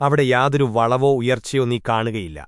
അവിടെ യാതൊരു വളവോ ഉയർച്ചയോ നീ കാണുകയില്ല.